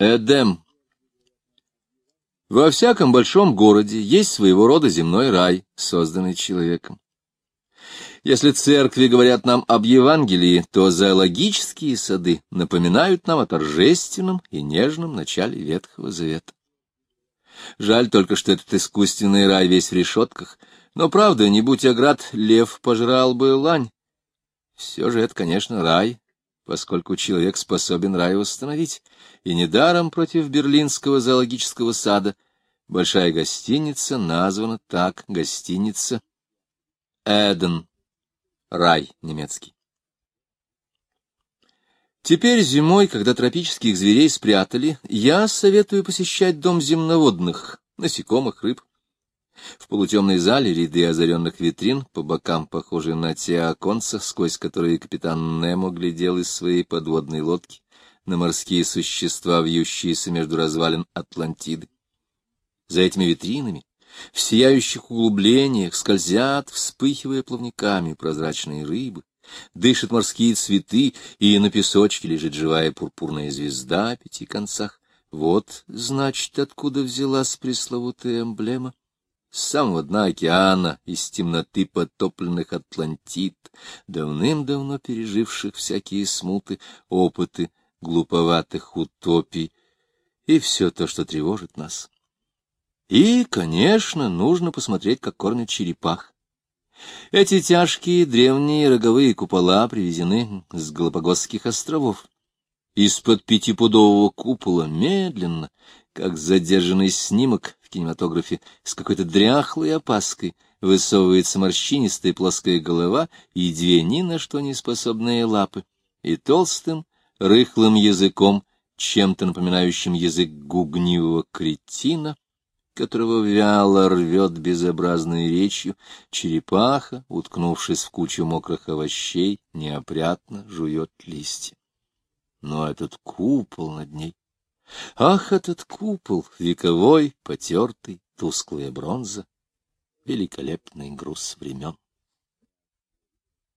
Эдем. Во всяком большом городе есть своего рода земной рай, созданный человеком. Если церкви говорят нам об Евангелии, то зоологические сады напоминают нам о торжественном и нежном начале Ветхого Завета. Жаль только, что этот искусственный рай весь в решетках, но, правда, не будь оград, лев пожрал бы лань. Все же это, конечно, рай, поскольку человек способен рай восстановить, и недаром против берлинского зоологического сада большая гостиница названа так гостиница Эден, рай немецкий. Теперь зимой, когда тропических зверей спрятали, я советую посещать дом земноводных, насекомых, рыб. В полутемной зале ряды озаренных витрин, по бокам похожие на те оконца, сквозь которые капитан Немо глядел из своей подводной лодки на морские существа, вьющиеся между развалин Атлантиды. За этими витринами, в сияющих углублениях, скользят, вспыхивая плавниками, прозрачные рыбы, дышат морские цветы, и на песочке лежит живая пурпурная звезда о пяти концах. Вот, значит, откуда взялась пресловутая эмблема с самого дна океана, из темноты потопленных Атлантид, давным-давно переживших всякие смуты, опыты, глуповатых утопий и все то, что тревожит нас. И, конечно, нужно посмотреть, как кормят черепах. Эти тяжкие древние роговые купола привезены с Галапагосских островов. Из-под пятипудового купола медленно, как задержанный снимок в кинематографе, с какой-то дряхлой опаской высовывается морщинистая плоская голова и две ни на что не способные лапы, и толстым, рыхлым языком, чем-то напоминающим язык гугнивого кретина, которого вяло рвет безобразной речью, черепаха, уткнувшись в кучу мокрых овощей, неопрятно жует листья. Но этот купол над ней... Ах, этот купол, вековой, потертый, тусклая бронза, великолепный груз времен.